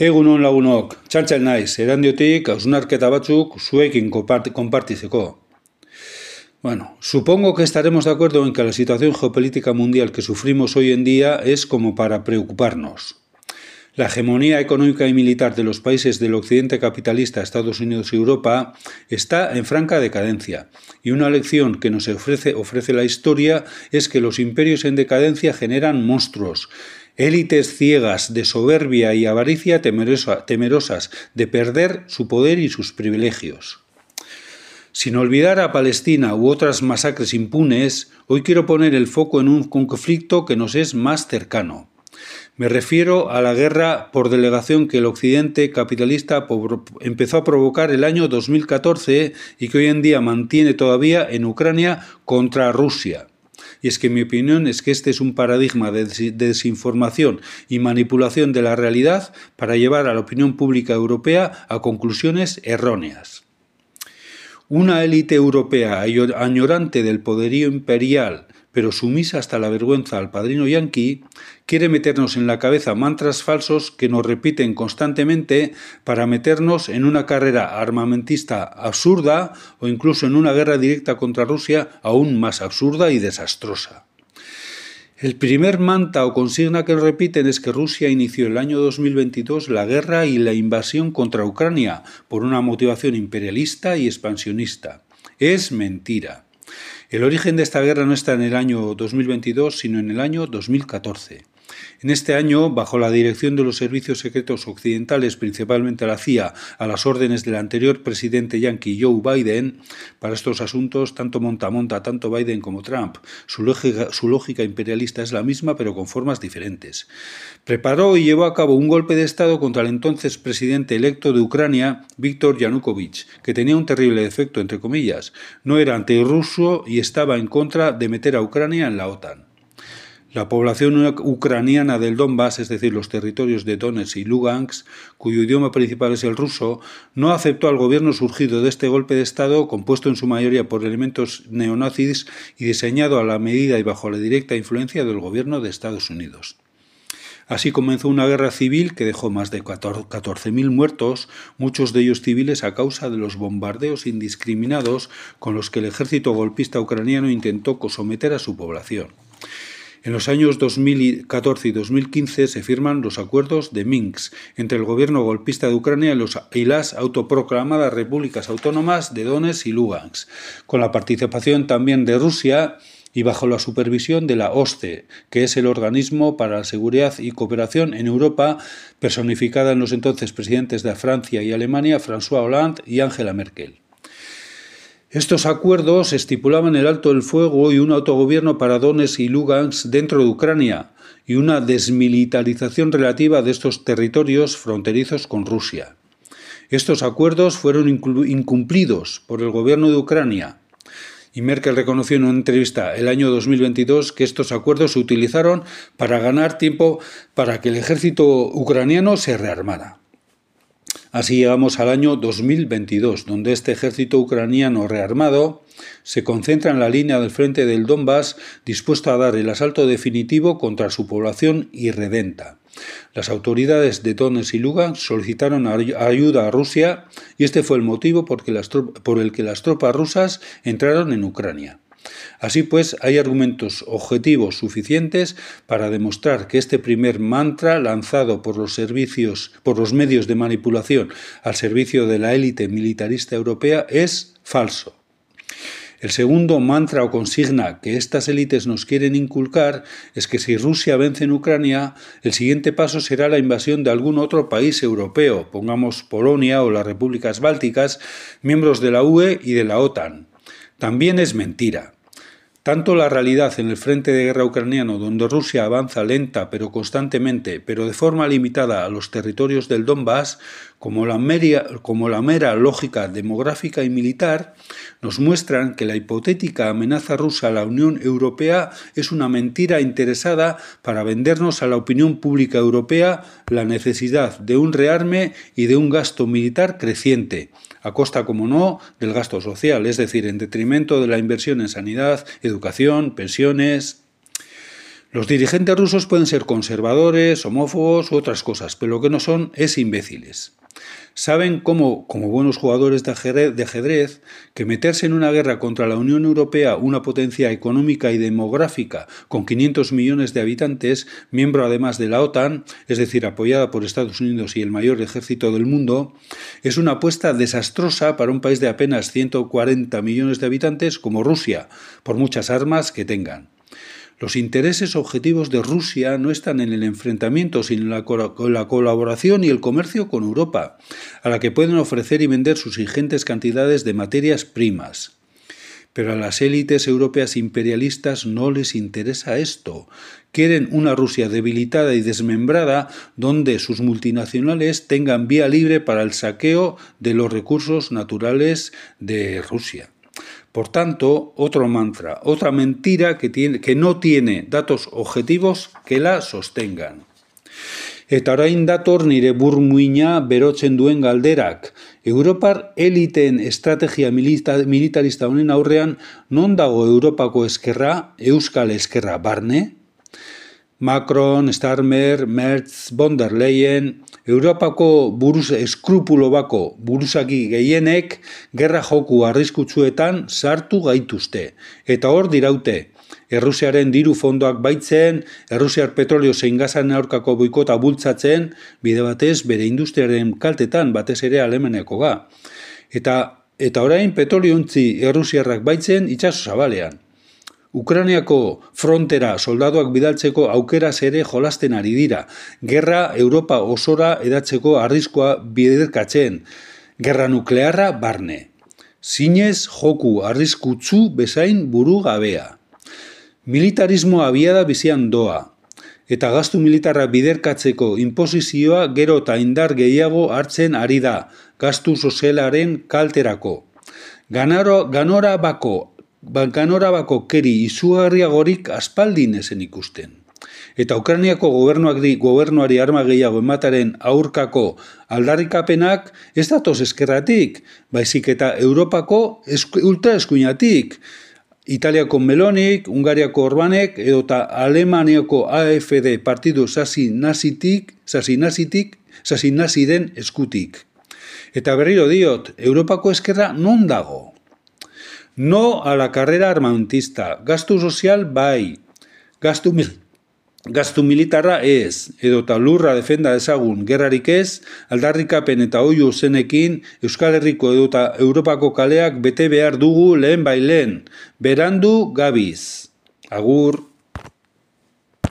Egunon lagunok, naiz, erandiotik batzuk zuekin. Bueno, supongo que estaremos de acuerdo en que la situación geopolítica mundial que sufrimos hoy en día es como para preocuparnos. La hegemonía económica y militar de los países del occidente capitalista, Estados Unidos y Europa, está en franca decadencia. Y una lección que nos ofrece, ofrece la historia es que los imperios en decadencia generan monstruos, élites ciegas de soberbia y avaricia temerosas de perder su poder y sus privilegios. Sin olvidar a Palestina u otras masacres impunes, hoy quiero poner el foco en un conflicto que nos es más cercano. Me refiero a la guerra por delegación que el occidente capitalista empezó a provocar el año 2014 y que hoy en día mantiene todavía en Ucrania contra Rusia. Y es que mi opinión es que este es un paradigma de desinformación y manipulación de la realidad para llevar a la opinión pública europea a conclusiones erróneas. Una élite europea añorante del poderío imperial pero sumisa hasta la vergüenza al padrino yanqui, quiere meternos en la cabeza mantras falsos que nos repiten constantemente para meternos en una carrera armamentista absurda o incluso en una guerra directa contra Rusia aún más absurda y desastrosa. El primer manta o consigna que repiten es que Rusia inició el año 2022 la guerra y la invasión contra Ucrania por una motivación imperialista y expansionista. Es mentira. El origen de esta guerra no está en el año 2022, sino en el año 2014. En este año, bajo la dirección de los servicios secretos occidentales, principalmente la CIA, a las órdenes del anterior presidente yankee Joe Biden, para estos asuntos, tanto monta monta, tanto Biden como Trump, su lógica, imperialista es la misma, pero con formas diferentes. Preparó y llevó a cabo un golpe de Estado contra el entonces presidente electo de Ucrania, Víctor Yanukovych, que tenía un terrible defecto, entre comillas. No era antirruso y estaba en contra de meter a Ucrania en la OTAN. La población ucraniana del Donbass, es decir, los territorios de Donetsk y Lugansk, cuyo idioma principal es el ruso, no aceptó al gobierno surgido de este golpe de Estado, compuesto en su mayoría por elementos neonazis y diseñado a la medida y bajo la directa influencia del gobierno de Estados Unidos. Así comenzó una guerra civil que dejó más de 14.000 muertos, muchos de ellos civiles a causa de los bombardeos indiscriminados con los que el ejército golpista ucraniano intentó someter a su población. En los años 2014 y 2015 se firman los acuerdos de Minsk entre el gobierno golpista de Ucrania y las autoproclamadas repúblicas autónomas de Donetsk y Lugansk, con la participación también de Rusia y bajo la supervisión de la OSCE, que es el organismo para la seguridad y cooperación en Europa, personificada en los entonces presidentes de Francia y Alemania, François Hollande y Angela Merkel. Estos acuerdos estipulaban el alto del fuego y un autogobierno para Donetsk y Lugansk dentro de Ucrania y una desmilitarización relativa de estos territorios fronterizos con Rusia. Estos acuerdos fueron incumplidos por el gobierno de Ucrania y Merkel reconoció en una entrevista el año 2022 que estos acuerdos se utilizaron para ganar tiempo para que el ejército ucraniano se rearmara. Así llegamos al año 2022, donde este ejército ucraniano rearmado se concentra en la línea del frente del Donbass dispuesto a dar el asalto definitivo contra su población irredenta. Las autoridades de Donetsk y Lugansk solicitaron ayuda a Rusia y este fue el motivo por el que las tropas rusas entraron en Ucrania. Así pues, hay argumentos objetivos suficientes para demostrar que este primer mantra lanzado por los servicios, por los medios de manipulación al servicio de la élite militarista europea es falso. El segundo mantra o consigna que estas élites nos quieren inculcar es que si Rusia vence en Ucrania, el siguiente paso será la invasión de algún otro país europeo, pongamos Polonia o las repúblicas bálticas, miembros de la UE y de la OTAN. También es mentira. Tanto la realidad en el frente de guerra ucraniano, donde Rusia avanza lenta pero constantemente, pero de forma limitada a los territorios del Donbass, como la, como la mera lógica demográfica y militar, nos muestran que la hipotética amenaza rusa a la Unión Europea es una mentira interesada para vendernos a la opinión pública europea la necesidad de un rearme y de un gasto militar creciente, a costa, como no, del gasto social, es decir, en detrimento de la inversión en sanidad, educación, pensiones. Los dirigentes rusos pueden ser conservadores, homófobos u otras cosas, pero lo que no son es imbéciles. Saben cómo, como buenos jugadores de ajedrez, que meterse en una guerra contra la Unión Europea, una potencia económica y demográfica con 500 millones de habitantes, miembro además de la OTAN, es decir, apoyada por Estados Unidos y el mayor ejército del mundo, es una apuesta desastrosa para un país de apenas 140 millones de habitantes como Rusia, por muchas armas que tengan. Los intereses objetivos de Rusia no están en el enfrentamiento, sino en la, colaboración y el comercio con Europa, a la que pueden ofrecer y vender sus ingentes cantidades de materias primas. Pero a las élites europeas imperialistas no les interesa esto. Quieren una Rusia debilitada y desmembrada donde sus multinacionales tengan vía libre para el saqueo de los recursos naturales de Rusia. Por tanto, otro mantra, otra mentira que, tiene, que no tiene datos objetivos que la sostengan. Eta orain dator nire burmuina berotzen duen galderak. Europar eliten estrategia militarista honen aurrean non dago Europako eskerra, Euskal eskerra barne? Macron, Starmer, Merz, von der Leyen, Europako buruz eskrupulo bako buruzaki gehienek gerra joku arriskutsuetan sartu gaituzte. Eta hor diraute, Errusiaren diru fondoak baitzen, Errusiar petrolio zein gazan aurkako boikota bultzatzen, bide batez bere industriaren kaltetan batez ere alemaneko ga. Eta, eta orain petroliontzi Errusiarrak baitzen itxaso zabalean. Ukrainiako frontera soldaduak bidaltzeko aukeraz ere jolasten ari dira. Gerra Europa osora edatzeko arriskoa biderkatzen. Gerra nuklearra barne. Zinez joku arriskutzu bezain buru gabea. Militarismo abiada bizian doa. Eta gastu militarra biderkatzeko inposizioa gero eta indar gehiago hartzen ari da. Gastu sozialaren kalterako. Ganaro, ganora bako Balkanorabako keri izugarriagorik aspaldin ezen ikusten. Eta Ukrainiako gobernuak di gobernuari arma gehiago emataren aurkako aldarrikapenak ez datoz eskerratik, baizik eta Europako ultraeskuinatik. Italiako Melonik, Ungariako Orbanek, edo eta Alemaniako AFD partidu sasi nazitik, sasi nazitik, sasi naziren eskutik. Eta berriro diot, Europako eskerra non dago? No a la carrera armamentista. Gastu sozial bai. Gastu, mil, gastu militarra ez. Edo lurra defenda ezagun gerrarik ez, aldarrikapen eta oio zenekin Euskal Herriko edo eta Europako kaleak bete behar dugu lehen bailen. Berandu gabiz. Agur.